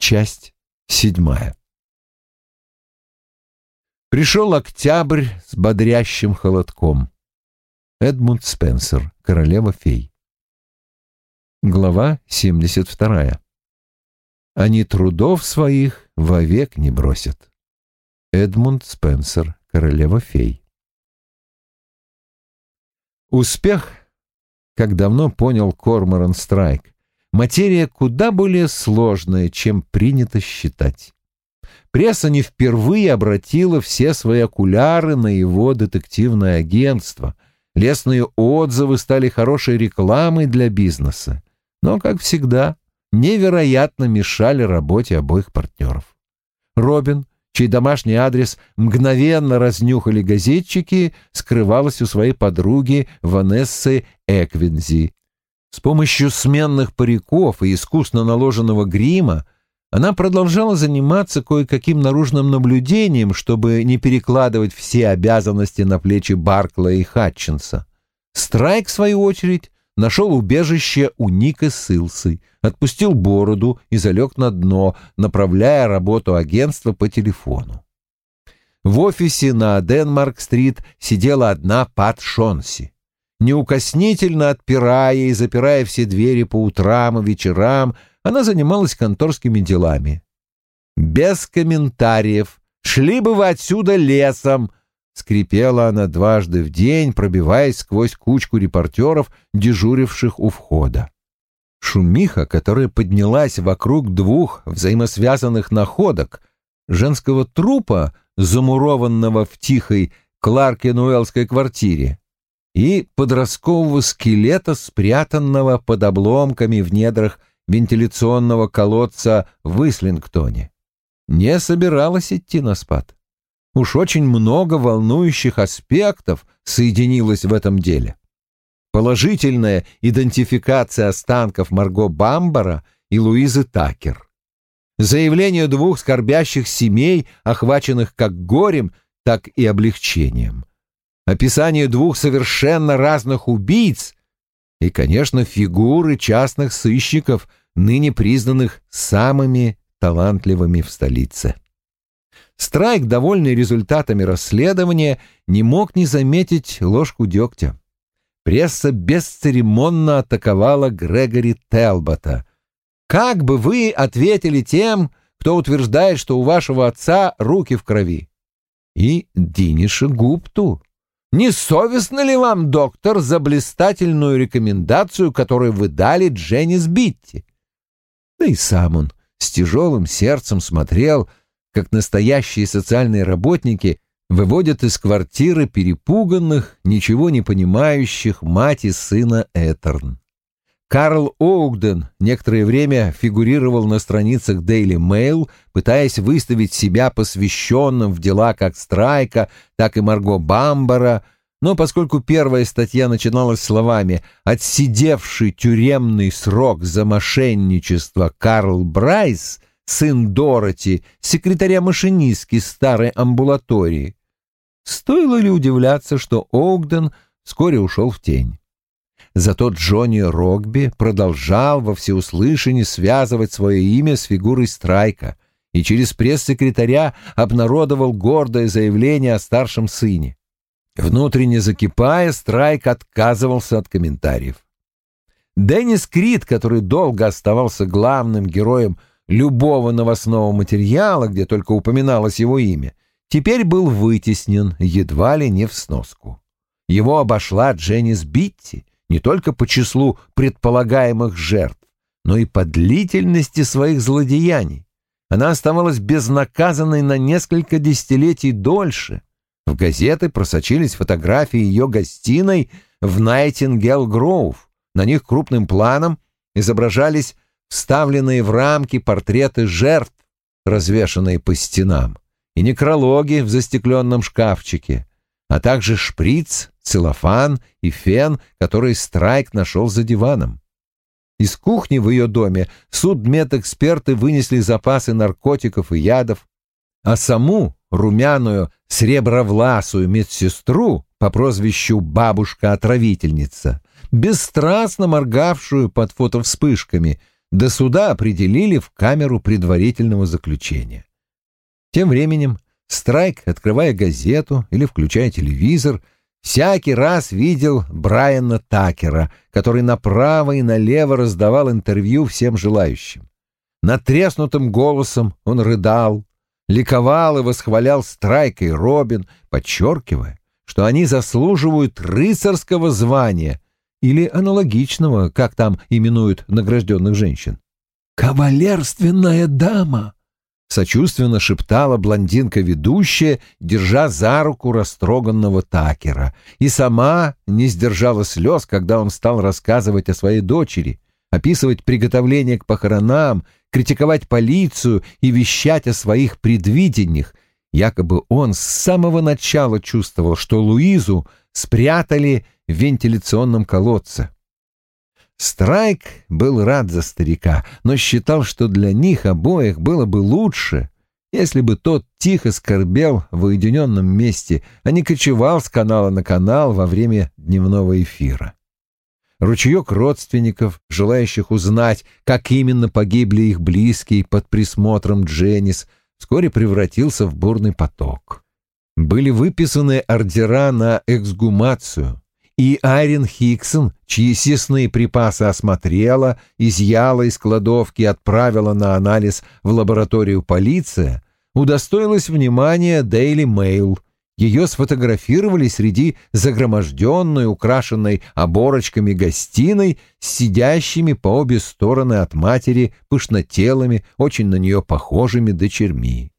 Часть седьмая. Пришел октябрь с бодрящим холодком. Эдмунд Спенсер, королева фей. Глава 72. Они трудов своих вовек не бросят. Эдмунд Спенсер, королева фей. Успех, как давно понял Корморан Страйк, материя куда более сложная, чем принято считать. Пресса не впервые обратила все свои окуляры на его детективное агентство. Лестные отзывы стали хорошей рекламой для бизнеса. Но, как всегда, невероятно мешали работе обоих партнеров. Робин, чей домашний адрес мгновенно разнюхали газетчики, скрывалась у своей подруги Ванессы Эквинзи. С помощью сменных париков и искусно наложенного грима она продолжала заниматься кое-каким наружным наблюдением, чтобы не перекладывать все обязанности на плечи Баркла и Хатчинса. Страйк, в свою очередь, нашел убежище у Ника Силсы, отпустил бороду и залег на дно, направляя работу агентства по телефону. В офисе на Денмарк-стрит сидела одна Пат Шонси. Неукоснительно отпирая и запирая все двери по утрам и вечерам, она занималась конторскими делами. «Без комментариев. Шли бы вы отсюда лесом!» Скрипела она дважды в день, пробиваясь сквозь кучку репортеров, дежуривших у входа. Шумиха, которая поднялась вокруг двух взаимосвязанных находок, женского трупа, замурованного в тихой Кларкенуэллской квартире, и подросткового скелета, спрятанного под обломками в недрах вентиляционного колодца в Ислингтоне. Не собиралась идти на спад. Уж очень много волнующих аспектов соединилось в этом деле. Положительная идентификация останков Марго Бамбара и Луизы Такер. Заявление двух скорбящих семей, охваченных как горем, так и облегчением. Описание двух совершенно разных убийц и, конечно, фигуры частных сыщиков, ныне признанных самыми талантливыми в столице. Страйк, довольный результатами расследования, не мог не заметить ложку дегтя. Пресса бесцеремонно атаковала Грегори Телбота. «Как бы вы ответили тем, кто утверждает, что у вашего отца руки в крови?» И Диниша Гупту. «Не совестно ли вам, доктор, за блистательную рекомендацию, которую вы дали Дженнис Битти?» Да и сам он с тяжелым сердцем смотрел, как настоящие социальные работники выводят из квартиры перепуганных, ничего не понимающих мать и сына Этерн. Карл Оугден некоторое время фигурировал на страницах Daily Mail, пытаясь выставить себя посвященным в дела как Страйка, так и Марго Бамбара — но поскольку первая статья начиналась словами «Отсидевший тюремный срок за мошенничество Карл Брайс, сын Дороти, секретаря машинистки старой амбулатории», стоило ли удивляться, что Огден вскоре ушел в тень. Зато Джонни Рогби продолжал во всеуслышание связывать свое имя с фигурой Страйка и через пресс-секретаря обнародовал гордое заявление о старшем сыне. Внутренне закипая, Страйк отказывался от комментариев. Деннис Крид, который долго оставался главным героем любого новостного материала, где только упоминалось его имя, теперь был вытеснен едва ли не в сноску. Его обошла Дженнис Битти не только по числу предполагаемых жертв, но и по длительности своих злодеяний. Она оставалась безнаказанной на несколько десятилетий дольше — в газеты просочились фотографии ее гостиной в Найтингел-Гроув. На них крупным планом изображались вставленные в рамки портреты жертв, развешанные по стенам, и некрологи в застекленном шкафчике, а также шприц, целлофан и фен, который Страйк нашел за диваном. Из кухни в ее доме судмедэксперты вынесли запасы наркотиков и ядов, а саму румяную, сребровласую медсестру по прозвищу «бабушка-отравительница», бесстрастно моргавшую под фотовспышками, до суда определили в камеру предварительного заключения. Тем временем Страйк, открывая газету или включая телевизор, всякий раз видел Брайана Такера, который направо и налево раздавал интервью всем желающим. Натреснутым голосом он рыдал, ликовал и восхвалял Страйка и Робин, подчеркивая, что они заслуживают рыцарского звания или аналогичного, как там именуют награжденных женщин. «Кавалерственная дама!» Сочувственно шептала блондинка-ведущая, держа за руку растроганного Такера, и сама не сдержала слез, когда он стал рассказывать о своей дочери, описывать приготовление к похоронам, критиковать полицию и вещать о своих предвидениях. Якобы он с самого начала чувствовал, что Луизу спрятали в вентиляционном колодце. Страйк был рад за старика, но считал, что для них обоих было бы лучше, если бы тот тихо скорбел в уединенном месте, а не кочевал с канала на канал во время дневного эфира. Ручеек родственников, желающих узнать, как именно погибли их близкие под присмотром Дженнис, вскоре превратился в бурный поток. Были выписаны ордера на эксгумацию, и Айрин Хиксон, чьи съестные припасы осмотрела, изъяла из кладовки и отправила на анализ в лабораторию полиция, удостоилась внимания Daily Mail. Ее сфотографировали среди загроможденной, украшенной оборочками гостиной, сидящими по обе стороны от матери пышнотелыми, очень на нее похожими дочерьми.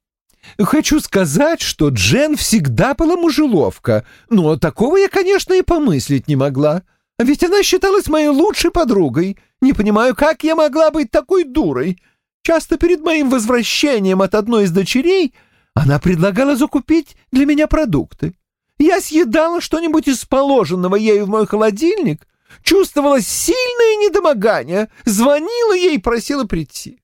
Хочу сказать, что Джен всегда была мужеловка, но такого я, конечно, и помыслить не могла. Ведь она считалась моей лучшей подругой. Не понимаю, как я могла быть такой дурой. Часто перед моим возвращением от одной из дочерей она предлагала закупить для меня продукты. Я съедала что-нибудь из положенного ею в мой холодильник, чувствовала сильное недомогание, звонила ей и просила прийти.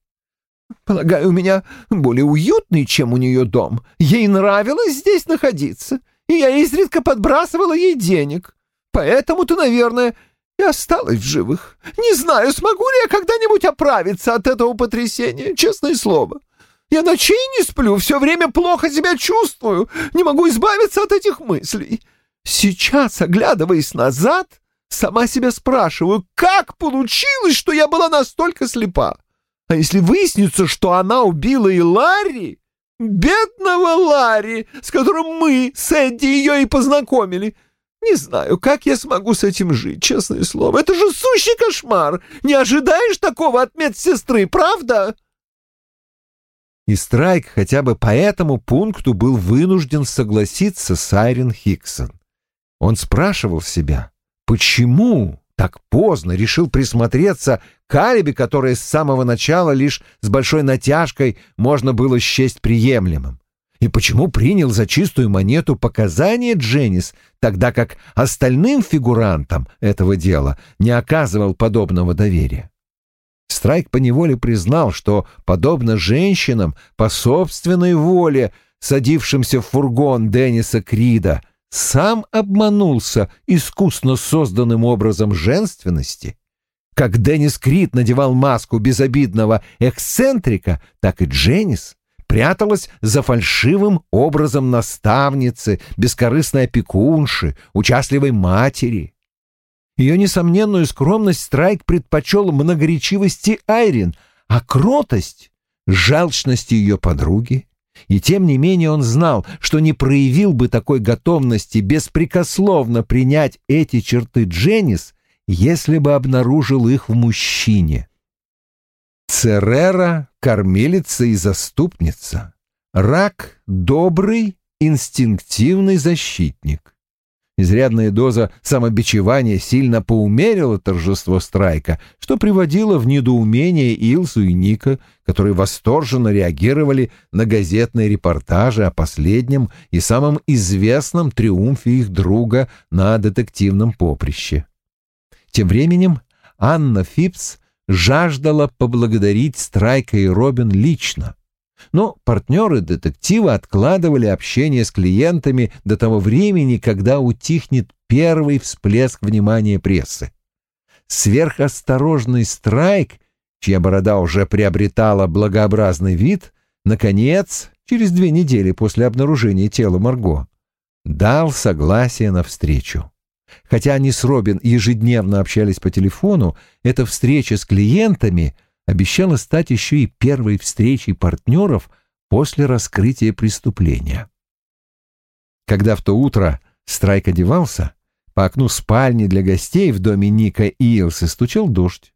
Полагаю, у меня более уютный, чем у нее дом. Ей нравилось здесь находиться, и я изредка подбрасывала ей денег. Поэтому-то, наверное, и осталась в живых. Не знаю, смогу ли я когда-нибудь оправиться от этого потрясения, честное слово. Я ночей не сплю, все время плохо себя чувствую, не могу избавиться от этих мыслей. Сейчас, оглядываясь назад, сама себя спрашиваю, как получилось, что я была настолько слепа? А если выяснится, что она убила и Ларри, бедного Ларри, с которым мы с Эдди ее и познакомили, не знаю, как я смогу с этим жить, честное слово. Это же сущий кошмар. Не ожидаешь такого от медсестры, правда?» И Страйк хотя бы по этому пункту был вынужден согласиться с Айрин Хиксон. Он спрашивал себя, почему так поздно решил присмотреться к алиби, которое с самого начала лишь с большой натяжкой можно было счесть приемлемым. И почему принял за чистую монету показания Дженнис, тогда как остальным фигурантам этого дела не оказывал подобного доверия? Страйк поневоле признал, что, подобно женщинам, по собственной воле, садившимся в фургон Денниса Крида, сам обманулся искусно созданным образом женственности. Как Деннис Крид надевал маску безобидного эксцентрика, так и Дженнис пряталась за фальшивым образом наставницы, бескорыстной опекунши, участливой матери. Ее несомненную скромность Страйк предпочел многоречивости Айрин, а кротость — жалчности ее подруги и тем не менее он знал, что не проявил бы такой готовности беспрекословно принять эти черты Дженнис, если бы обнаружил их в мужчине. Церера — кормилица и заступница. Рак — добрый, инстинктивный защитник. Изрядная доза самобичевания сильно поумерила торжество Страйка, что приводило в недоумение Илсу и Ника, которые восторженно реагировали на газетные репортажи о последнем и самом известном триумфе их друга на детективном поприще. Тем временем Анна Фипс жаждала поблагодарить Страйка и Робин лично. Но партнеры детектива откладывали общение с клиентами до того времени, когда утихнет первый всплеск внимания прессы. Сверхосторожный страйк чья борода уже приобретала благообразный вид, наконец, через две недели после обнаружения тела Марго, дал согласие на встречу. Хотя они с Робин ежедневно общались по телефону, эта встреча с клиентами обещала стать еще и первой встречей партнеров после раскрытия преступления. Когда в то утро Страйк одевался, по окну спальни для гостей в доме Ника Иилса стучал дождь.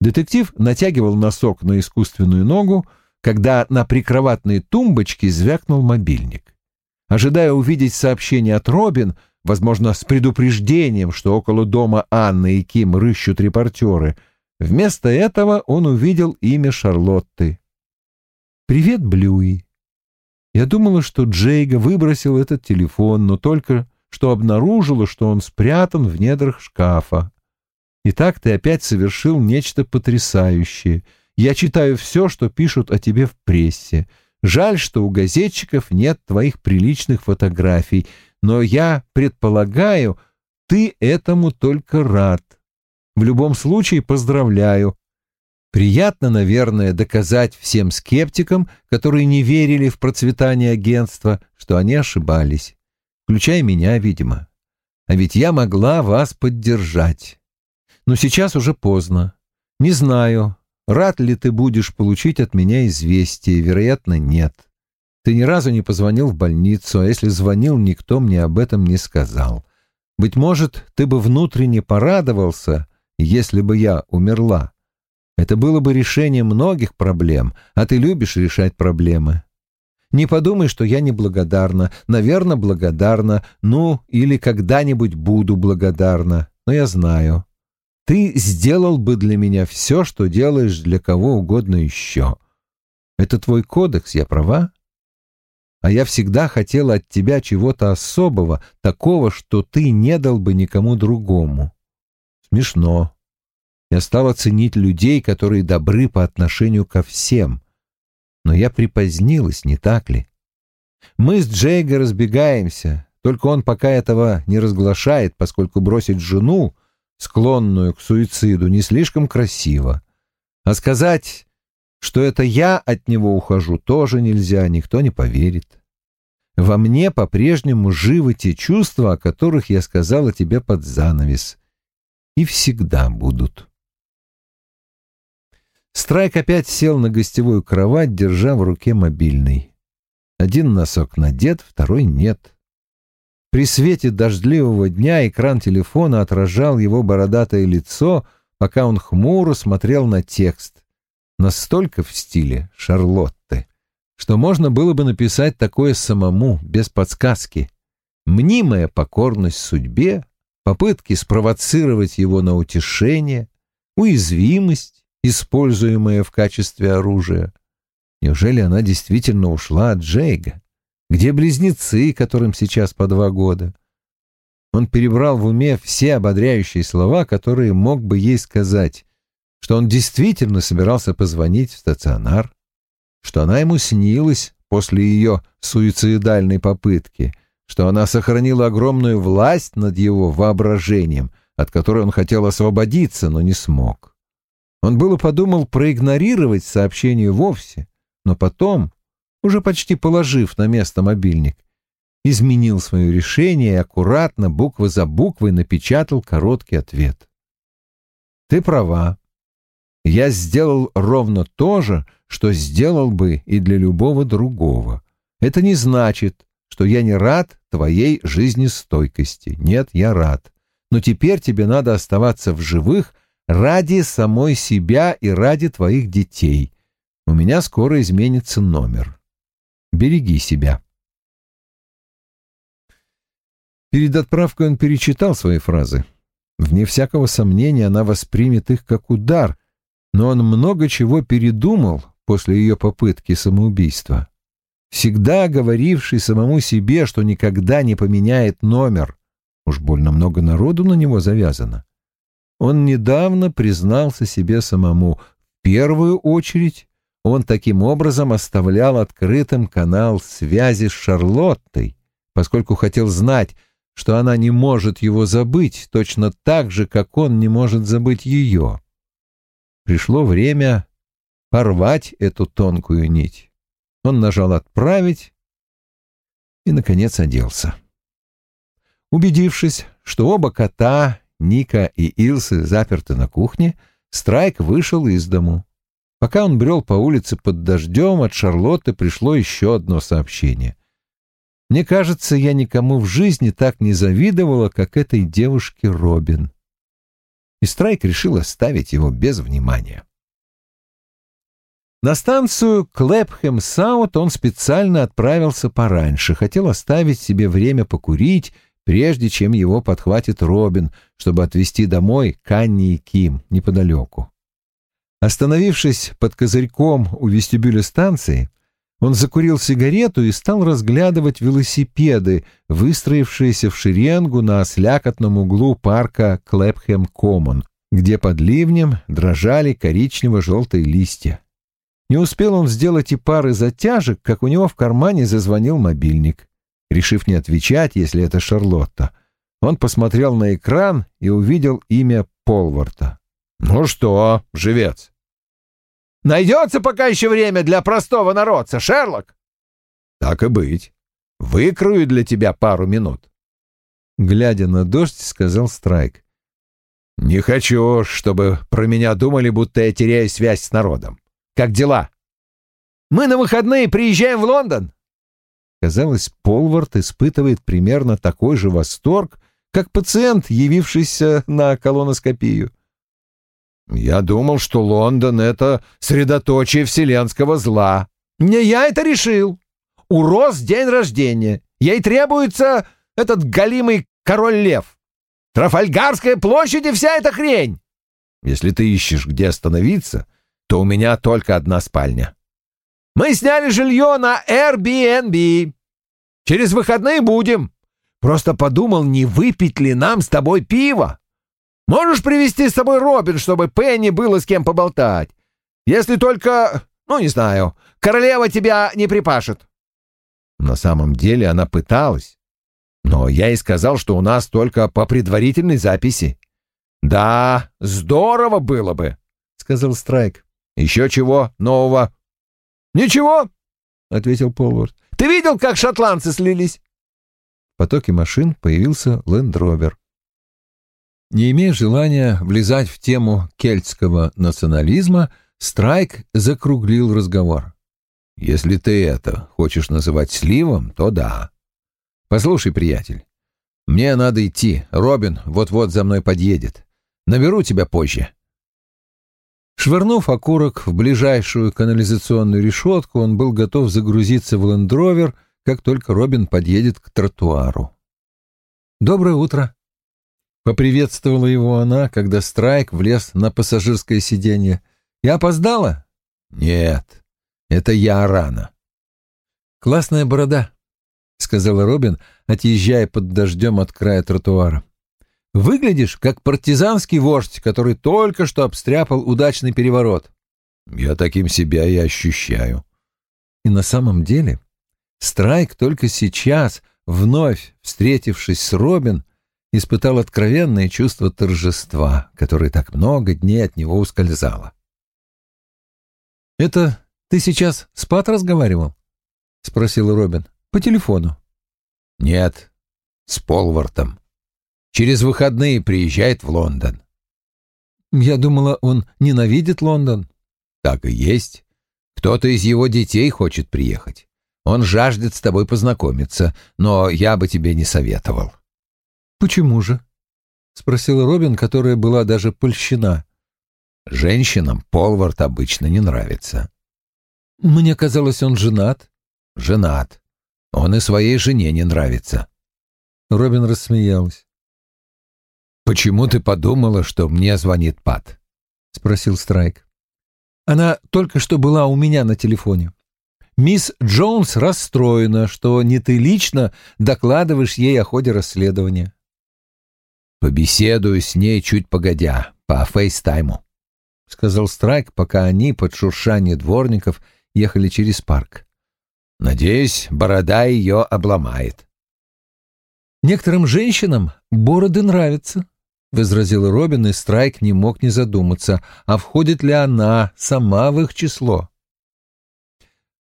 Детектив натягивал носок на искусственную ногу, когда на прикроватной тумбочке звякнул мобильник. Ожидая увидеть сообщение от Робин, возможно, с предупреждением, что около дома Анны и Ким рыщут репортеры, вместо этого он увидел имя Шарлотты. «Привет, Блюи. Я думала, что Джейга выбросил этот телефон, но только что обнаружила, что он спрятан в недрах шкафа. Итак, ты опять совершил нечто потрясающее. Я читаю все, что пишут о тебе в прессе. Жаль, что у газетчиков нет твоих приличных фотографий, но я предполагаю, ты этому только рад. В любом случае поздравляю. Приятно, наверное, доказать всем скептикам, которые не верили в процветание агентства, что они ошибались. Включая меня, видимо. А ведь я могла вас поддержать. Но сейчас уже поздно. Не знаю, рад ли ты будешь получить от меня известие, вероятно, нет. Ты ни разу не позвонил в больницу, а если звонил, никто мне об этом не сказал. Быть может, ты бы внутренне порадовался, если бы я умерла. Это было бы решение многих проблем, а ты любишь решать проблемы. Не подумай, что я неблагодарна. Наверное, благодарна. Ну, или когда-нибудь буду благодарна. Но я знаю. Ты сделал бы для меня все, что делаешь для кого угодно еще. Это твой кодекс, я права? А я всегда хотела от тебя чего-то особого, такого, что ты не дал бы никому другому. Смешно. Я стала ценить людей, которые добры по отношению ко всем. Но я припозднилась, не так ли? Мы с Джейго разбегаемся, только он пока этого не разглашает, поскольку бросить жену, склонную к суициду, не слишком красиво. А сказать, что это я от него ухожу, тоже нельзя, никто не поверит. Во мне по-прежнему живы те чувства, о которых я сказала тебе под занавес, и всегда будут. Страйк опять сел на гостевую кровать, держа в руке мобильный. Один носок надет, второй нет. При свете дождливого дня экран телефона отражал его бородатое лицо, пока он хмуро смотрел на текст. Настолько в стиле Шарлотты, что можно было бы написать такое самому, без подсказки. Мнимая покорность судьбе, попытки спровоцировать его на утешение, уязвимость, используемое в качестве оружия. Неужели она действительно ушла от Джейга? Где близнецы, которым сейчас по два года? Он перебрал в уме все ободряющие слова, которые мог бы ей сказать, что он действительно собирался позвонить в стационар, что она ему снилась после ее суицидальной попытки, что она сохранила огромную власть над его воображением, от которой он хотел освободиться, но не смог. Он было подумал проигнорировать сообщение вовсе, но потом, уже почти положив на место мобильник, изменил свое решение и аккуратно, буква за буквой, напечатал короткий ответ. «Ты права. Я сделал ровно то же, что сделал бы и для любого другого. Это не значит, что я не рад твоей жизнестойкости. Нет, я рад. Но теперь тебе надо оставаться в живых ради самой себя и ради твоих детей. У меня скоро изменится номер. Береги себя. Перед отправкой он перечитал свои фразы. Вне всякого сомнения она воспримет их как удар, но он много чего передумал после ее попытки самоубийства. Всегда говоривший самому себе, что никогда не поменяет номер. Уж больно много народу на него завязано он недавно признался себе самому. В первую очередь он таким образом оставлял открытым канал связи с Шарлоттой, поскольку хотел знать, что она не может его забыть, точно так же, как он не может забыть ее. пришло время порвать эту тонкую нить. Он нажал «Отправить» и, наконец, оделся. Убедившись, что оба кота, Ника и Илсы, заперты на кухне, Страйк вышел из дому. Пока он брел по улице под дождем, от Шарлотты пришло еще одно сообщение. Мне кажется, я никому в жизни так не завидовала, как этой девушке Робин. И Страйк решил оставить его без внимания. На станцию Клэпхэм-Саут он специально отправился пораньше, хотел оставить себе время покурить, прежде чем его подхватит Робин, чтобы отвезти домой Канни и Ким неподалеку. Остановившись под козырьком у вестибюля станции, он закурил сигарету и стал разглядывать велосипеды, выстроившиеся в шеренгу на ослякотном углу парка Клэпхэм-Коммон, где под ливнем дрожали коричнево-желтые листья. Не успел он сделать и пары затяжек, как у него в кармане зазвонил мобильник. Решив не отвечать, если это Шарлотта, он посмотрел на экран и увидел имя Полварта. «Ну что, живец, Найдется пока еще время для простого народца, Шерлок?» «Так и быть. Выкрою для тебя пару минут». Глядя на дождь, сказал Страйк. «Не хочу, чтобы про меня думали, будто я теряю связь с народом. Как дела?» «Мы на выходные приезжаем в Лондон». Казалось, Полвард испытывает примерно такой же восторг, как пациент, явившийся на колоноскопию. Я думал, что Лондон — это средоточие вселенского зла. Не я это решил. У Роз день рождения. Ей требуется этот голимый король-лев. Трафальгарская площадь и вся эта хрень. Если ты ищешь, где остановиться, то у меня только одна спальня. Мы сняли жилье на Airbnb. Через выходные будем. Просто подумал, не выпить ли нам с тобой пиво. Можешь привести с собой Робин, чтобы Пенни было с кем поболтать? Если только, ну, не знаю, королева тебя не припашет». На самом деле она пыталась. Но я и сказал, что у нас только по предварительной записи. «Да, здорово было бы», — сказал Страйк. «Еще чего нового?» «Ничего», — ответил Полвард. «Ты видел, как шотландцы слились?» В потоке машин появился лендровер. Не имея желания влезать в тему кельтского национализма, Страйк закруглил разговор. «Если ты это хочешь называть сливом, то да. Послушай, приятель, мне надо идти. Робин вот-вот за мной подъедет. Наберу тебя позже». Швырнув окурок в ближайшую канализационную решетку, он был готов загрузиться в лендровер, как только Робин подъедет к тротуару. «Доброе утро», Поприветствовала его она, когда Страйк влез на пассажирское сиденье. «Я опоздала?» «Нет, это я рано». «Классная борода», — сказала Робин, отъезжая под дождем от края тротуара. «Выглядишь, как партизанский вождь, который только что обстряпал удачный переворот». «Я таким себя и ощущаю». И на самом деле Страйк только сейчас, вновь встретившись с Робин, испытал откровенное чувство торжества, которое так много дней от него ускользало. «Это ты сейчас с Пат разговаривал?» — спросил Робин. «По телефону». «Нет, с Полвартом. Через выходные приезжает в Лондон». «Я думала, он ненавидит Лондон». «Так и есть. Кто-то из его детей хочет приехать. Он жаждет с тобой познакомиться, но я бы тебе не советовал». «Почему же?» — спросила Робин, которая была даже польщена. «Женщинам Полвард обычно не нравится». «Мне казалось, он женат». «Женат. Он и своей жене не нравится». Робин рассмеялась. «Почему ты подумала, что мне звонит Пат?» — спросил Страйк. «Она только что была у меня на телефоне. Мисс Джонс расстроена, что не ты лично докладываешь ей о ходе расследования. «Побеседую с ней чуть погодя, по фейстайму», — сказал Страйк, пока они под шуршание дворников ехали через парк. «Надеюсь, борода ее обломает». «Некоторым женщинам бороды нравятся», — возразил Робин, и Страйк не мог не задуматься, а входит ли она сама в их число.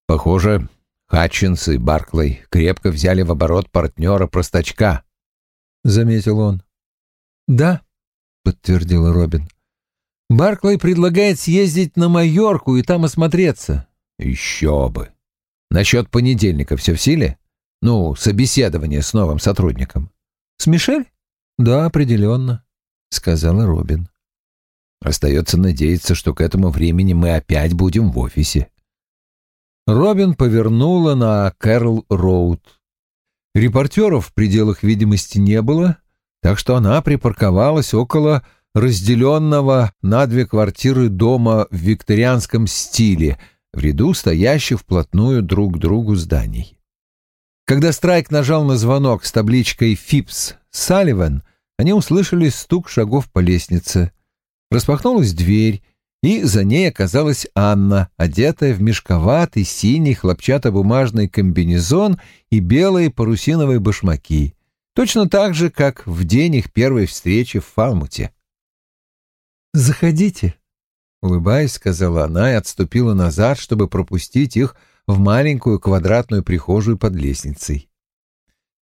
«Похоже, Хатчинс и Барклey крепко взяли в оборот партнера-простачка», — заметил он. «Да», — подтвердил Робин. «Барклey предлагает съездить на Майорку и там осмотреться». «Еще бы! Насчет понедельника все в силе? Ну, собеседование с новым сотрудником». «С Мишель?» «Да, определенно», — сказала Робин. «Остается надеяться, что к этому времени мы опять будем в офисе». Робин повернула на Кэрл-Роуд. Репортеров в пределах видимости не было, так что она припарковалась около разделенного на две квартиры дома в викторианском стиле, в ряду стоящих вплотную друг к другу зданий. Когда Страйк нажал на звонок с табличкой «Фипс Салливан», они услышали стук шагов по лестнице. Распахнулась дверь, и за ней оказалась Анна, одетая в мешковатый синий хлопчатобумажный комбинезон и белые парусиновые башмаки, точно так же, как в день их первой встречи в Фалмуте. «Заходите», — улыбаясь, сказала она и отступила назад, чтобы пропустить их в маленькую квадратную прихожую под лестницей.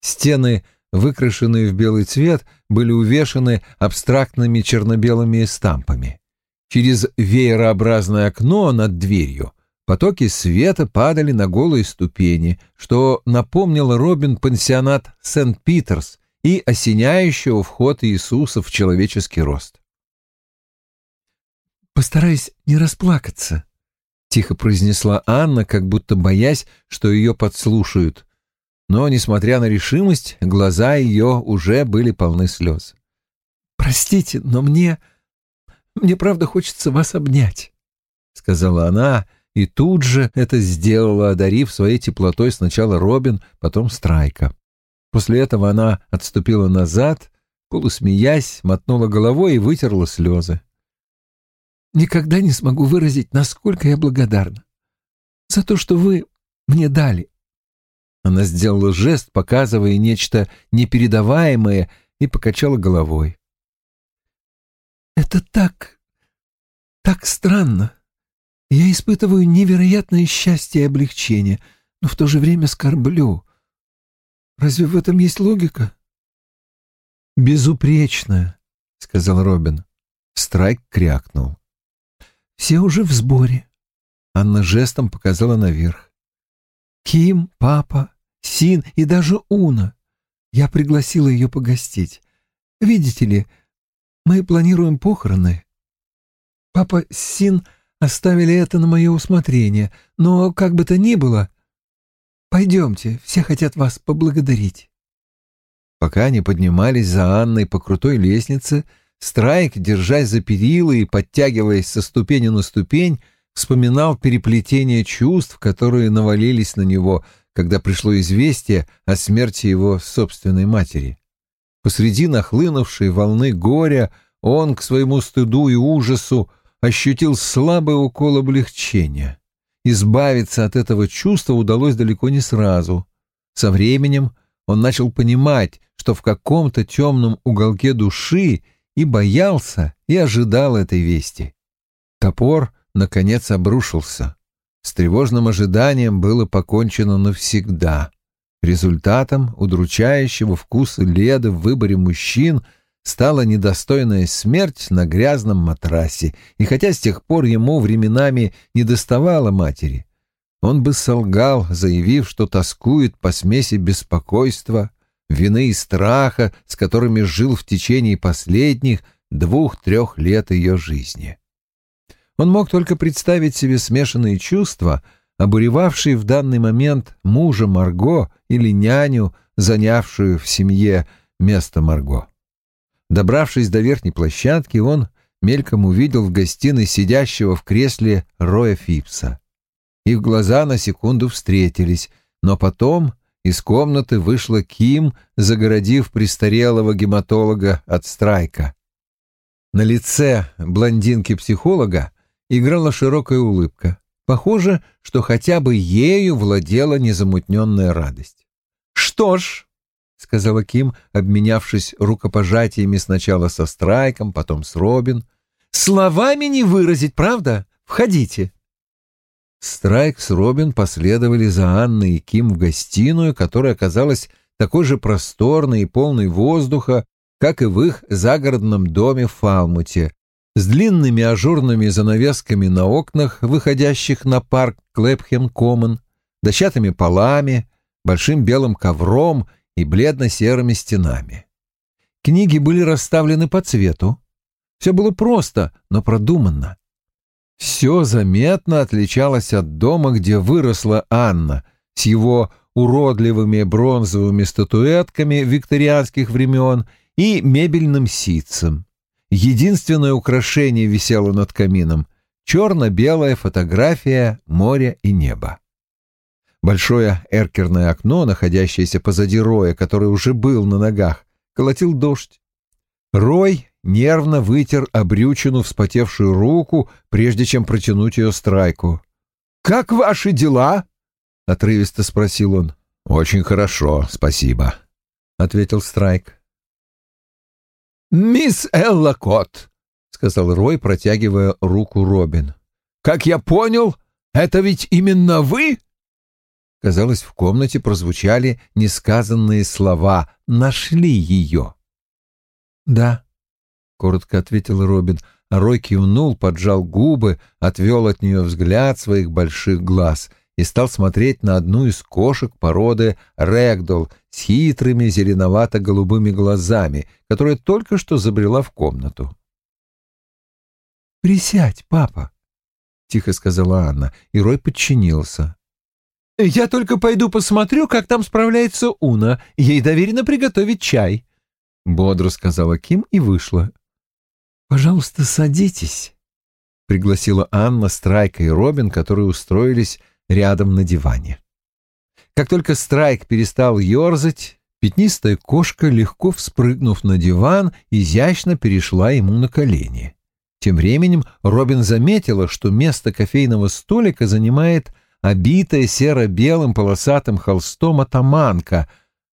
Стены, выкрашенные в белый цвет, были увешаны абстрактными черно-белыми эстампами. Через веерообразное окно над дверью потоки света падали на голые ступени, что напомнило Робин пансионат Сент-Питерс и осеняющего вход Иисуса в человеческий рост. «Постараюсь не расплакаться», — тихо произнесла Анна, как будто боясь, что ее подслушают. Но, несмотря на решимость, глаза ее уже были полны слез. «Простите, но мне...» Мне правда хочется вас обнять», — сказала она, и тут же это сделала, одарив своей теплотой сначала Робин, потом Страйка. После этого она отступила назад, полусмеясь, мотнула головой и вытерла слезы. «Никогда не смогу выразить, насколько я благодарна за то, что вы мне дали». Она сделала жест, показывая нечто непередаваемое, и покачала головой. Это так... так странно. Я испытываю невероятное счастье и облегчение, но в то же время скорблю. Разве в этом есть логика? Безупречная, сказал Робин. Страйк крякнул. Все уже в сборе. Анна жестом показала наверх. Ким, папа, Син и даже Уна. Я пригласила ее погостить. Видите ли, мы планируем похороны. Папа с Син оставили это на мое усмотрение, но, как бы то ни было, пойдемте, все хотят вас поблагодарить. Пока они поднимались за Анной по крутой лестнице, Страйк, держась за перила и подтягиваясь со ступени на ступень, вспоминал переплетение чувств, которые навалились на него, когда пришло известие о смерти его собственной матери. Посреди нахлынувшей волны горя он к своему стыду и ужасу ощутил слабый укол облегчения. Избавиться от этого чувства удалось далеко не сразу. Со временем он начал понимать, что в каком-то темном уголке души и боялся, и ожидал этой вести. Топор, наконец, обрушился. С тревожным ожиданием было покончено навсегда. Результатом удручающего вкуса Леды в выборе мужчин стала недостойная смерть на грязном матрасе, и хотя с тех пор ему временами не доставало матери, он бы солгал, заявив, что тоскует по смеси беспокойства, вины и страха, с которыми жил в течение последних двух-трех лет ее жизни. Он мог только представить себе смешанные чувства — обуревавший в данный момент мужа Марго или няню, занявшую в семье место Марго. Добравшись до верхней площадки, он мельком увидел в гостиной сидящего в кресле Роя Фипса. Их глаза на секунду встретились, но потом из комнаты вышла Ким, загородив престарелого гематолога от страйка. На лице блондинки-психолога играла широкая улыбка. Похоже, что хотя бы ею владела незамутненная радость. «Что ж», — сказала Ким, обменявшись рукопожатиями сначала со Страйком, потом с Робин. «Словами не выразить, правда? Входите». Страйк с Робин последовали за Анной и Ким в гостиную, которая оказалась такой же просторной и полной воздуха, как и в их загородном доме в Фалмуте, с длинными ажурными занавесками на окнах, выходящих на парк Клэпхем-Коммон, дощатыми полами, большим белым ковром и бледно-серыми стенами. Книги были расставлены по цвету. Все было просто, но продуманно. Все заметно отличалось от дома, где выросла Анна, с его уродливыми бронзовыми статуэтками викторианских времен и мебельным ситцем. Единственное украшение висело над камином — черно-белая фотография моря и неба. Большое эркерное окно, находящееся позади Роя, который уже был на ногах, колотил дождь. Рой нервно вытер обрючину вспотевшую руку, прежде чем протянуть ее страйку. «Как ваши дела?» — отрывисто спросил он. «Очень хорошо, спасибо», — ответил Страйк. «Мисс Элла Кот», — сказал Рой, протягивая руку Робин. «Как я понял, это ведь именно вы?» Казалось, в комнате прозвучали несказанные слова «нашли ее». «Да», — коротко ответил Робин, Рой кивнул, поджал губы, отвел от нее взгляд своих больших глаз — и стал смотреть на одну из кошек породы рэгдол с хитрыми зеленовато-голубыми глазами, которая только что забрела в комнату. «Присядь, папа», — тихо сказала Анна, и Рой подчинился. «Я только пойду посмотрю, как там справляется Уна. Ей доверено приготовить чай», — бодро сказала Ким и вышла. «Пожалуйста, садитесь», — пригласила Анна, Страйка и Робин, которые устроились рядом на диване. Как только Страйк перестал ерзать, пятнистая кошка, легко вспрыгнув на диван, изящно перешла ему на колени. Тем временем Робин заметила, что место кофейного столика занимает обитая серо-белым полосатым холстом атаманка,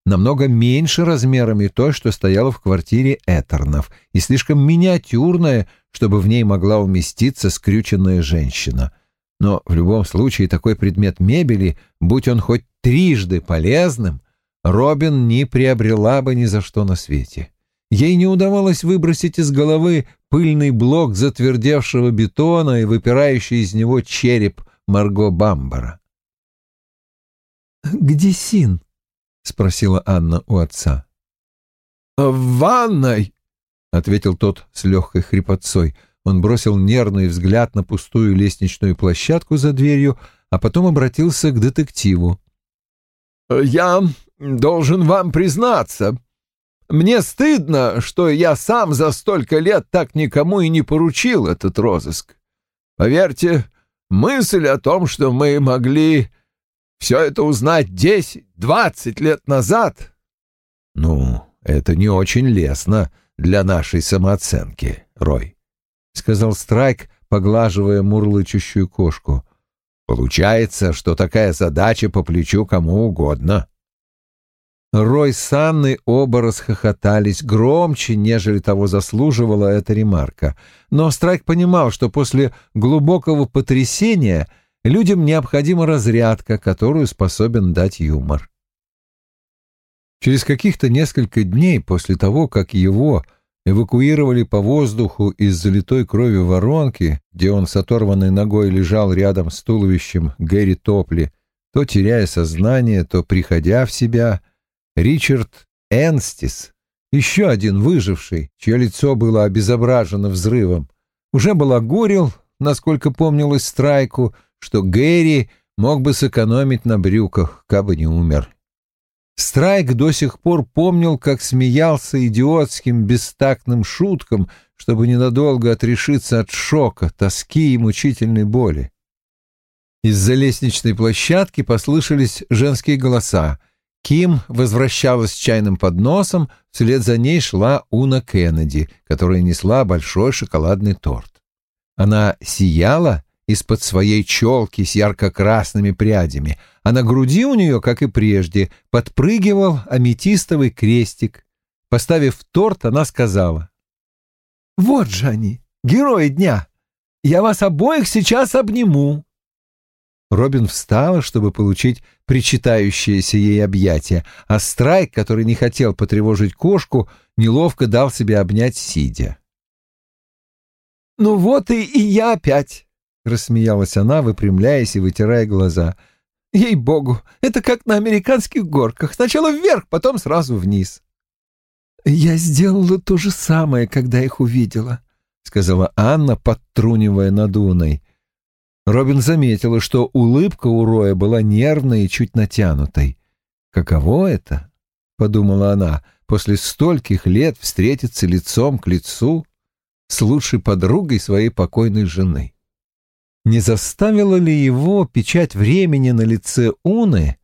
намного меньше размерами той, что стояла в квартире Этернов, и слишком миниатюрная, чтобы в ней могла уместиться скрюченная женщина. Но в любом случае такой предмет мебели, будь он хоть трижды полезным, Робин не приобрела бы ни за что на свете. Ей не удавалось выбросить из головы пыльный блок затвердевшего бетона и выпирающий из него череп Марго Бамбара. «Где Син?» — спросила Анна у отца. «В ванной», — ответил тот с легкой хрипотцой, — он бросил нервный взгляд на пустую лестничную площадку за дверью, а потом обратился к детективу. «Я должен вам признаться. Мне стыдно, что я сам за столько лет так никому и не поручил этот розыск. Поверьте, мысль о том, что мы могли все это узнать десять-двадцать лет назад...» «Ну, это не очень лестно для нашей самооценки, Рой», — сказал Страйк, поглаживая мурлычущую кошку. «Получается, что такая задача по плечу кому угодно». Рой с Анной оба расхохотались громче, нежели того заслуживала эта ремарка. Но Страйк понимал, что после глубокого потрясения людям необходима разрядка, которую способен дать юмор. Через каких-то несколько дней после того, как его эвакуировали по воздуху из залитой кровью воронки, где он с оторванной ногой лежал рядом с туловищем Гэри Топли, то теряя сознание, то приходя в себя, Ричард Энстис, еще один выживший, чье лицо было обезображено взрывом, уже балагурил, насколько помнилось Страйку, что Гэри мог бы сэкономить на брюках, кабы не умер. Страйк до сих пор помнил, как смеялся идиотским бестактным шуткам, чтобы ненадолго отрешиться от шока, тоски и мучительной боли. Из-за лестничной площадки послышались женские голоса. Ким возвращалась с чайным подносом, вслед за ней шла Уна Кеннеди, которая несла большой шоколадный торт. Она сияла из-под своей челки с ярко-красными прядями, а на груди у нее, как и прежде, подпрыгивал аметистовый крестик. Поставив торт, она сказала. «Вот же они, герои дня! Я вас обоих сейчас обниму!» Робин встала, чтобы получить причитающееся ей объятие, а Страйк, который не хотел потревожить кошку, неловко дал себе обнять сидя. «Ну вот и, и я опять!» — рассмеялась она, выпрямляясь и вытирая глаза. «Ей-богу, это как на американских горках. Сначала вверх, потом сразу вниз». «Я сделала то же самое, когда их увидела», — сказала Анна, подтрунивая над Уной. Робин заметила, что улыбка у Роя была нервной и чуть натянутой. «Каково это?» — подумала она, — «после стольких лет встретиться лицом к лицу с лучшей подругой своей покойной жены». Не заставила ли его печать времени на лице Уны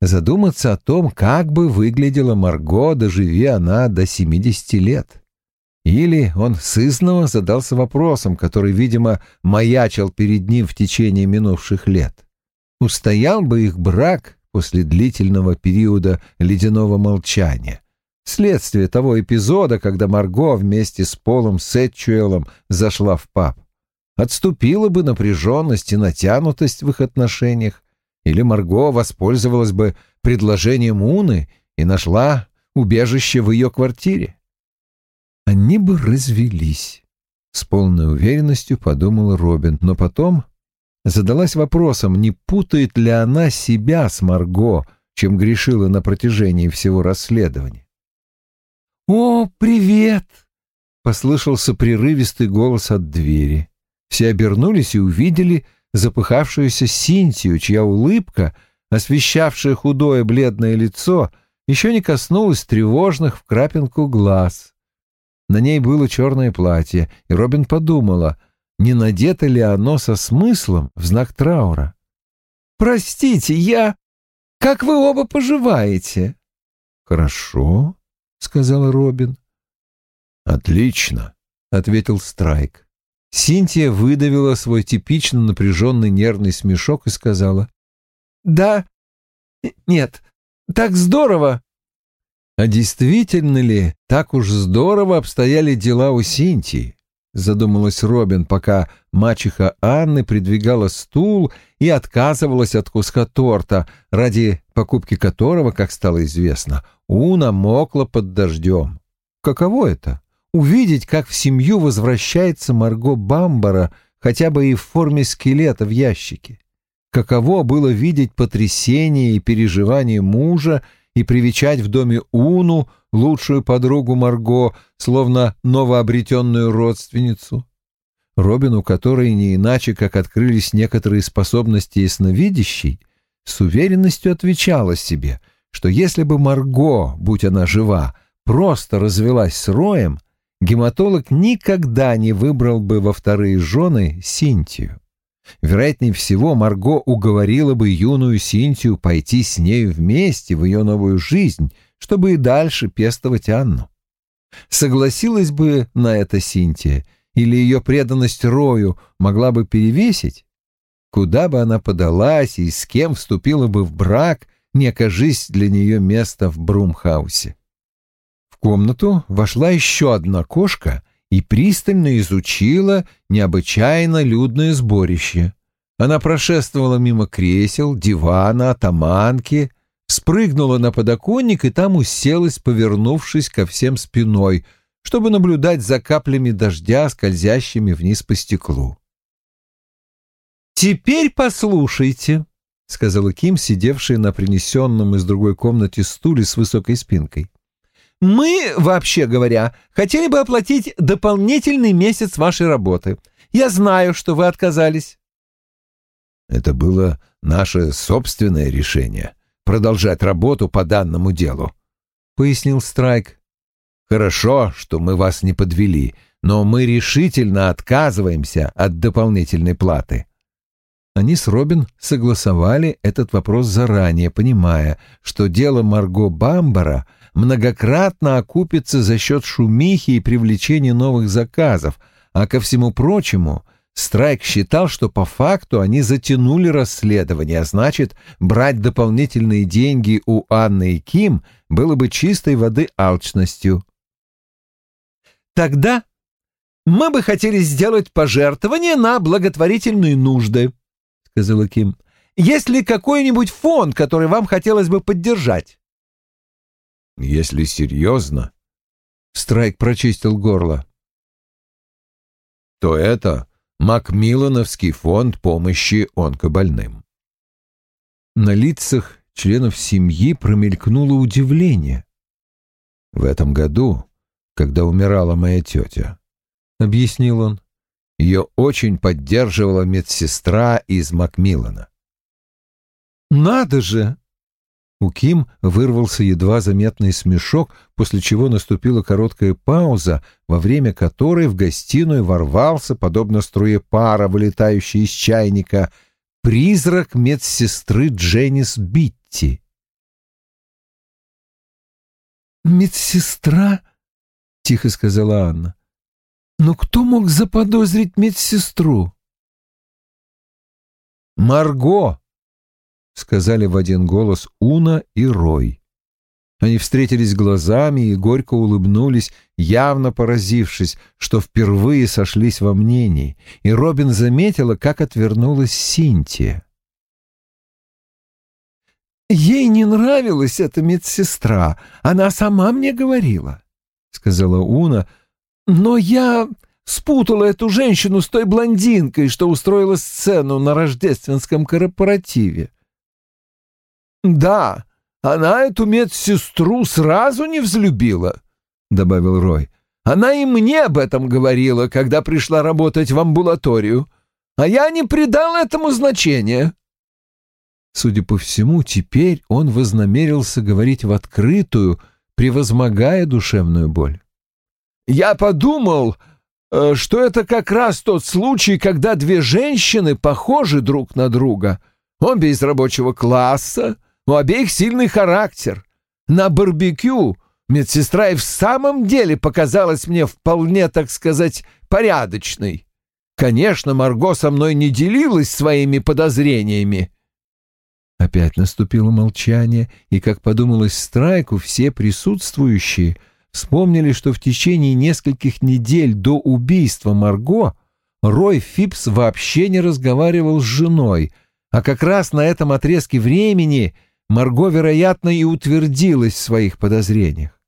задуматься о том, как бы выглядела Марго, доживи она до семидесяти лет? Или он сызново задался вопросом, который, видимо, маячил перед ним в течение минувших лет. Устоял бы их брак после длительного периода ледяного молчания, следствие того эпизода, когда Марго вместе с Полом Сетчуэлом зашла в паб. Отступила бы напряженность и натянутость в их отношениях, или Марго воспользовалась бы предложением Уны и нашла убежище в ее квартире они бы развелись. С полной уверенностью подумал Робин, но потом задалась вопросом, не путает ли она себя с Марго, чем грешила на протяжении всего расследования. «О, привет!» — послышался прерывистый голос от двери. Все обернулись и увидели запыхавшуюся Синтию, чья улыбка, освещавшая худое бледное лицо, еще не коснулась тревожных в крапинку глаз. На ней было черное платье, и Робин подумала, не надето ли оно со смыслом в знак траура. «Простите, я... Как вы оба поживаете?» «Хорошо», — сказала Робин. «Отлично», — ответил Страйк. Синтия выдавила свой типично напряженный нервный смешок и сказала. «Да... Нет, так здорово, а действительно ли так уж здорово обстояли дела у Синтии? Задумалась Робин, пока мачеха Анны придвигала стул и отказывалась от куска торта, ради покупки которого, как стало известно, Уна мокла под дождем. Каково это? Увидеть, как в семью возвращается Марго Бамбара, хотя бы и в форме скелета в ящике. Каково было видеть потрясение и переживание мужа, и привечать в доме Уну, лучшую подругу Марго, словно новообретенную родственницу. Робину, которой не иначе, как открылись некоторые способности ясновидящей, с уверенностью отвечала себе, что если бы Марго, будь она жива, просто развелась с Роем, гематолог никогда не выбрал бы во вторые жены Синтию. Вероятнее всего, Марго уговорила бы юную Синтию пойти с нею вместе в ее новую жизнь, чтобы и дальше пестовать Анну. Согласилась бы на это Синтия, или ее преданность Рою могла бы перевесить? Куда бы она подалась и с кем вступила бы в брак, не окажись для нее место в Брумхаусе? Комнату вошла еще одна кошка — и пристально изучила необычайно людное сборище. Она прошествовала мимо кресел, дивана, атаманки, спрыгнула на подоконник и там уселась, повернувшись ко всем спиной, чтобы наблюдать за каплями дождя, скользящими вниз по стеклу. «Теперь послушайте», — сказала Ким, сидевшая на принесенном из другой комнаты стуле с высокой спинкой. Мы, вообще говоря, хотели бы оплатить дополнительный месяц вашей работы. Я знаю, что вы отказались. Это было наше собственное решение — продолжать работу по данному делу, — пояснил Страйк. Хорошо, что мы вас не подвели, но мы решительно отказываемся от дополнительной платы. Они с Робин согласовали этот вопрос заранее, понимая, что дело Марго Бамбара — многократно окупится за счет шумихи и привлечения новых заказов, а ко всему прочему, Страйк считал, что по факту они затянули расследование, а значит, брать дополнительные деньги у Анны и Ким было бы чистой воды алчностью. «Тогда мы бы хотели сделать пожертвование на благотворительные нужды», — сказала Ким. «Есть ли какой-нибудь фонд, который вам хотелось бы поддержать?» «Если серьезно...» — Страйк прочистил горло. «То это Макмиллановский фонд помощи онкобольным». На лицах членов семьи промелькнуло удивление. В этом году, когда умирала моя тетя, — объяснил он, — ее очень поддерживала медсестра из Макмиллана. «Надо же!» У Ким вырвался едва заметный смешок, после чего наступила короткая пауза, во время которой в гостиную ворвался, подобно струе пара, вылетающей из чайника, призрак медсестры Дженнис Битти. «Медсестра?» — тихо сказала Анна. «Но кто мог заподозрить медсестру?» «Марго!» — сказали в один голос Уна и Рой. Они встретились глазами и горько улыбнулись, явно поразившись, что впервые сошлись во мнении, и Робин заметила, как отвернулась Синтия. «Ей не нравилась эта медсестра, она сама мне говорила», — сказала Уна, — «но я спутала эту женщину с той блондинкой, что устроила сцену на рождественском корпоративе». «Да, она эту медсестру сразу не взлюбила», — добавил Рой. «Она и мне об этом говорила, когда пришла работать в амбулаторию, а я не придал этому значения». Судя по всему, теперь он вознамерился говорить в открытую, превозмогая душевную боль. «Я подумал, э, что это как раз тот случай, когда две женщины похожи друг на друга, обе из рабочего класса, у обеих сильный характер. На барбекю медсестра и в самом деле показалась мне вполне, так сказать, порядочной. Конечно, Марго со мной не делилась своими подозрениями. Опять наступило молчание, и, как подумалось Страйку, все присутствующие вспомнили, что в течение нескольких недель до убийства Марго Рой Фипс вообще не разговаривал с женой, а как раз на этом отрезке времени — Марго, вероятно, и утвердилась в своих подозрениях.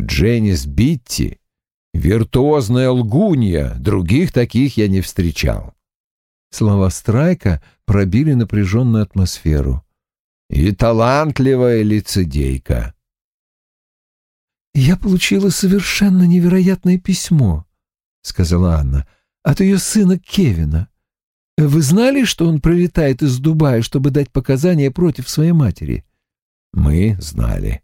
Дженнис Битти — виртуозная лгунья, других таких я не встречал. Слова Страйка пробили напряженную атмосферу. И талантливая лицедейка. «Я получила совершенно невероятное письмо», — сказала Анна, — «от ее сына Кевина. Вы знали, что он прилетает из Дубая, чтобы дать показания против своей матери? Мы знали,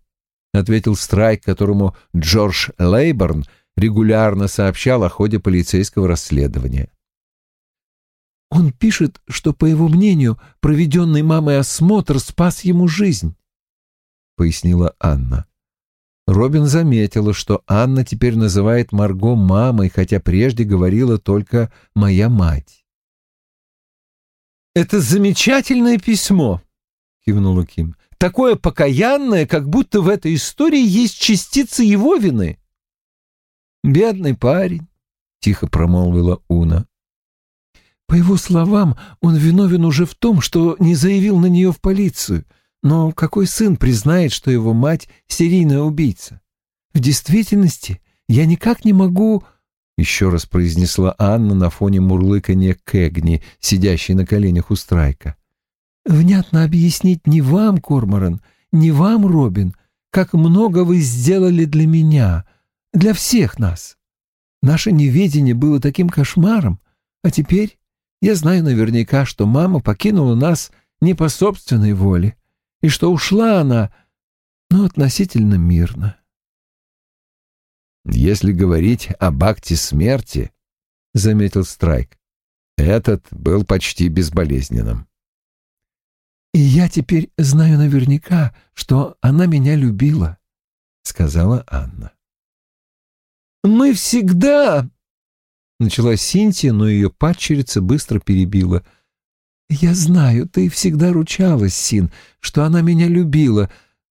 ответил Страйк, которому Джордж Лейборн регулярно сообщал о ходе полицейского расследования. Он пишет, что, по его мнению, проведенный мамой осмотр спас ему жизнь, — пояснила Анна. Робин заметила, что Анна теперь называет Марго мамой, хотя прежде говорила только «моя мать». «Это замечательное письмо», — кивнула Ким. «Такое покаянное, как будто в этой истории есть частица его вины». «Бедный парень», — тихо промолвила Уна. По его словам, он виновен уже в том, что не заявил на нее в полицию. Но какой сын признает, что его мать — серийная убийца? В действительности я никак не могу — еще раз произнесла Анна на фоне мурлыканья Кэгни, сидящей на коленях у Страйка. «Внятно объяснить не вам, Корморан, не вам, Робин, как много вы сделали для меня, для всех нас. Наше неведение было таким кошмаром, а теперь я знаю наверняка, что мама покинула нас не по собственной воле, и что ушла она, но относительно мирно. Если говорить об акте смерти, — заметил Страйк, — этот был почти безболезненным. «И я теперь знаю наверняка, что она меня любила», — сказала Анна. «Мы всегда...» — Начала Синтия, но ее падчерица быстро перебила. «Я знаю, ты всегда ручалась, Син, что она меня любила,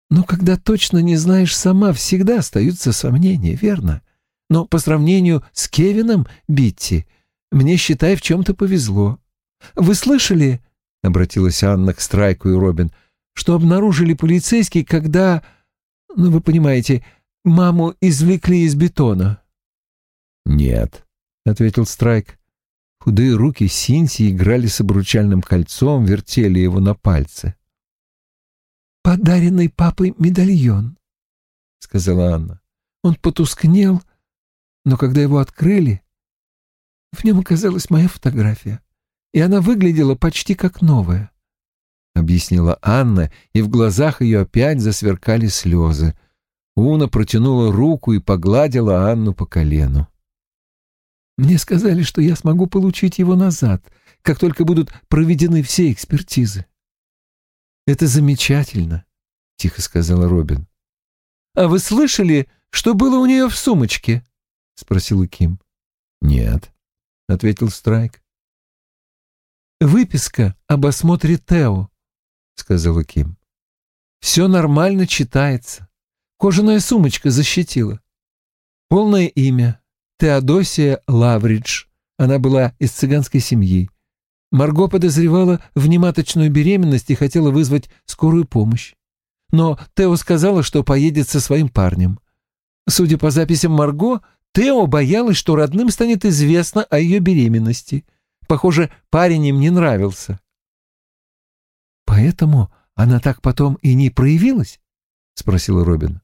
но когда точно не знаешь сама, всегда остаются сомнения, верно? Но по сравнению с Кевином, Битти, мне, считай, в чем-то повезло. Вы слышали, — обратилась Анна к Страйку и Робин, — что обнаружили полицейские, когда, ну, вы понимаете, маму извлекли из бетона?» «Нет», — ответил Страйк. Худые руки Синси играли с обручальным кольцом, вертели его на пальце. «Подаренный папой медальон», — сказала Анна. Он потускнел, но когда его открыли, в нем оказалась моя фотография, и она выглядела почти как новая. — объяснила Анна, и в глазах ее опять засверкали слезы. Уна протянула руку и погладила Анну по колену. «Мне сказали, что я смогу получить его назад, как только будут проведены все экспертизы». «Это замечательно», — тихо сказала Робин. «А вы слышали, что было у нее в сумочке?» — спросила Ким. «Нет», — ответил Страйк. «Выписка об осмотре Тео», — сказала Ким. «Все нормально читается. Кожаная сумочка защитила. Полное имя — Теодосия Лавридж. Она была из цыганской семьи. Марго подозревала внематочную беременность и хотела вызвать скорую помощь. Но Тео сказала, что поедет со своим парнем. Судя по записям Марго, Тео боялась, что родным станет известно о ее беременности. Похоже, парень им не нравился. «Поэтому она так потом и не проявилась?» — спросила Робин.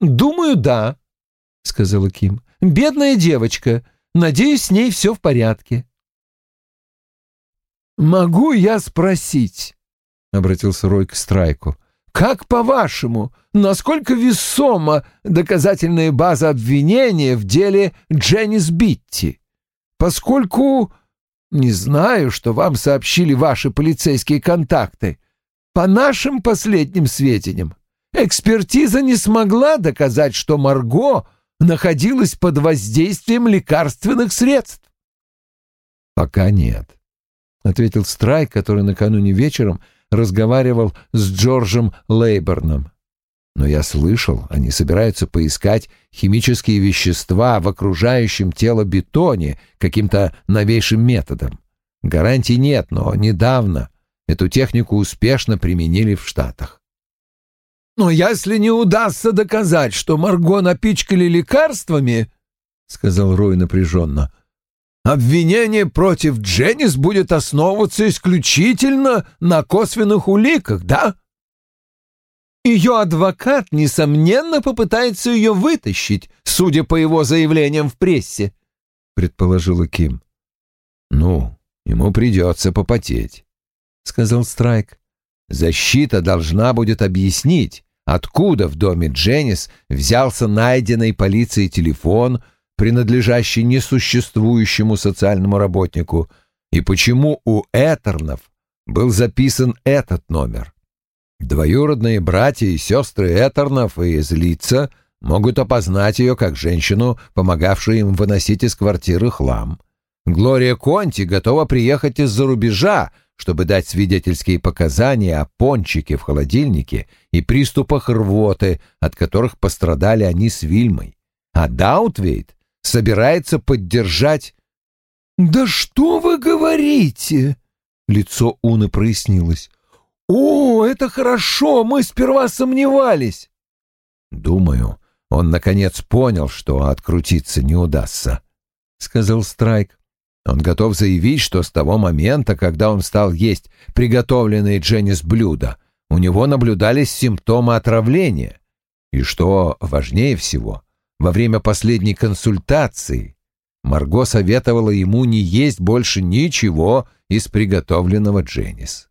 «Думаю, да», — сказала Ким. «Бедная девочка. Надеюсь, с ней все в порядке». «Могу я спросить?» — обратился Рой к Страйку. «Как по-вашему, насколько весома доказательная база обвинения в деле Дженнис Битти? Поскольку не знаю, что вам сообщили ваши полицейские контакты. По нашим последним сведениям, экспертиза не смогла доказать, что Марго находилась под воздействием лекарственных средств. «Пока нет», — ответил Страйк, который накануне вечером разговаривал с Джорджем Лейберном. «Но я слышал, они собираются поискать химические вещества в окружающем тело бетоне каким-то новейшим методом. Гарантий нет, но недавно эту технику успешно применили в Штатах. «Но если не удастся доказать, что Марго напичкали лекарствами, — сказал Рой напряженно, — обвинение против Дженнис будет основываться исключительно на косвенных уликах, да?» Ее адвокат, несомненно, попытается ее вытащить, судя по его заявлениям в прессе, — предположила Ким. — Ну, ему придется попотеть, — сказал Страйк. Защита должна будет объяснить, откуда в доме Дженнис взялся найденный полицией телефон, принадлежащий несуществующему социальному работнику, и почему у Этернов был записан этот номер. Двоюродные братья и сестры Этернов и Злица могут опознать ее как женщину, помогавшую им выносить из квартиры хлам. Глория Конти готова приехать из-за рубежа, чтобы дать свидетельские показания о пончике в холодильнике и приступах рвоты, от которых пострадали они с Вильмой. А Даутвейт собирается поддержать... «Да что вы говорите?» Лицо Уны прояснилось. «О, это хорошо! Мы сперва сомневались!» «Думаю, он наконец понял, что открутиться не удастся», — сказал Страйк. «Он готов заявить, что с того момента, когда он стал есть приготовленные Дженнис блюда, у него наблюдались симптомы отравления. И что важнее всего, во время последней консультации Марго советовала ему не есть больше ничего из приготовленного Дженнис.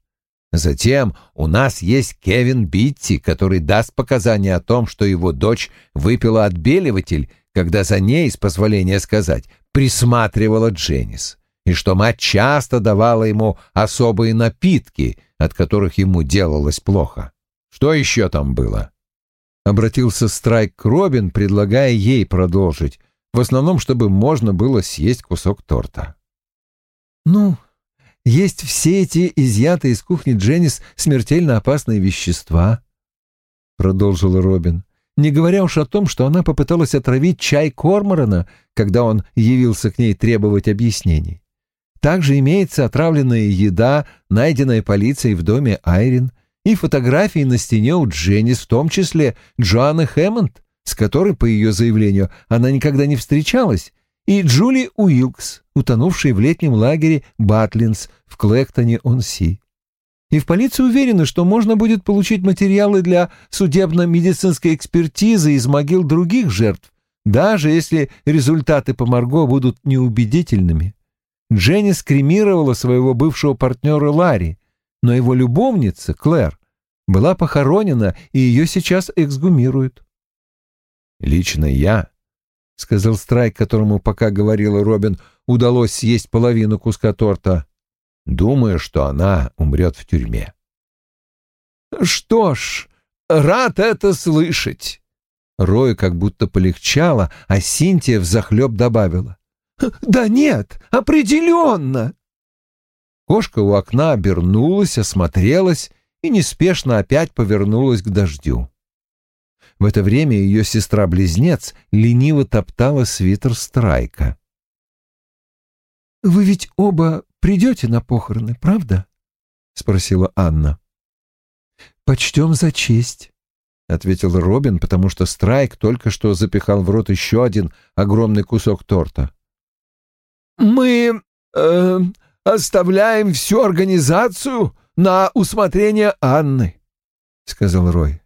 Затем у нас есть Кевин Битти, который даст показания о том, что его дочь выпила отбеливатель, когда за ней, с позволения сказать, присматривала Дженнис, и что мать часто давала ему особые напитки, от которых ему делалось плохо. Что еще там было? Обратился Страйк к Робин, предлагая ей продолжить. в основном, чтобы можно было съесть кусок торта. «Ну, есть все эти изъятые из кухни Дженнис смертельно опасные вещества», — продолжил Робин, не говоря уж о том, что она попыталась отравить чай Корморана, когда он явился к ней требовать объяснений. Также имеется отравленная еда, найденная полицией в доме Айрин, и фотографии на стене у Дженнис, в том числе Джоанны Хэммонд, с которой, по ее заявлению, она никогда не встречалась, и Джули Уилкс, утонувшей в летнем лагере Батлинс в Клэктоне-он-Си. И в полиции уверены, что можно будет получить материалы для судебно-медицинской экспертизы из могил других жертв, даже если результаты по Марго будут неубедительными. Дженни скремировала своего бывшего партнера Ларри, но его любовница, Клэр, была похоронена, и ее сейчас эксгумируют. «Лично я», — сказал Страйк, которому, пока говорила Робин, удалось съесть половину куска торта, — «думаю, что она умрет в тюрьме». «Что ж, рад это слышать». Рой как будто полегчало, а Синтия взахлеб добавила. «Да нет, определенно!» Кошка у окна обернулась, осмотрелась и неспешно опять повернулась к дождю. В это время ее сестра-близнец лениво топтала свитер Страйка. «Вы ведь оба придете на похороны, правда?» — спросила Анна. «Почтем за честь», — ответил Робин, потому что Страйк только что запихал в рот еще один огромный кусок торта. «Мы... Э, оставляем всю организацию на усмотрение Анны», — сказал Рой.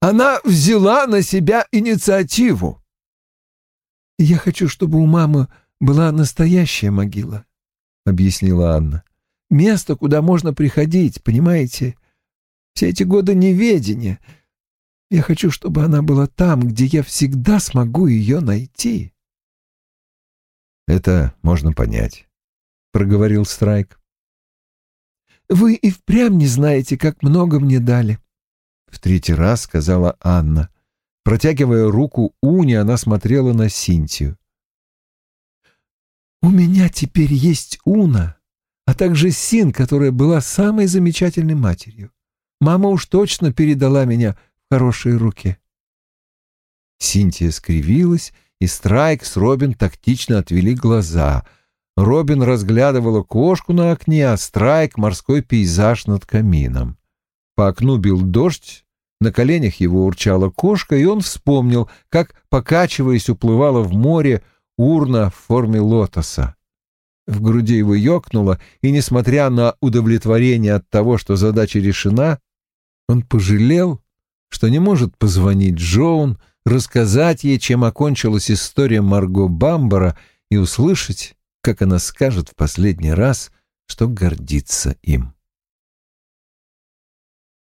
«Она взяла на себя инициативу». «Я хочу, чтобы у мамы была настоящая могила», — объяснила Анна. «Место, куда можно приходить, понимаете? Все эти годы неведения. Я хочу, чтобы она была там, где я всегда смогу ее найти». «Это можно понять». — проговорил Страйк. «Вы и впрямь не знаете, как много мне дали», — в третий раз сказала Анна. Протягивая руку Уни, она смотрела на Синтию. «У меня теперь есть Уна, а также Син, которая была самой замечательной матерью. Мама уж точно передала меня в хорошие руки». Синтия скривилась, и Страйк с Робин тактично отвели глаза — Робин разглядывала кошку на окне, а Страйк — морской пейзаж над камином. По окну бил дождь, на коленях его урчала кошка, и он вспомнил, как, покачиваясь, уплывала в море урна в форме лотоса. В груди его ёкнуло, и, несмотря на удовлетворение от того, что задача решена, он пожалел, что не может позвонить Джоун, рассказать ей, чем окончилась история Марго Бамбара, и услышать, как она скажет в последний раз, что гордится им.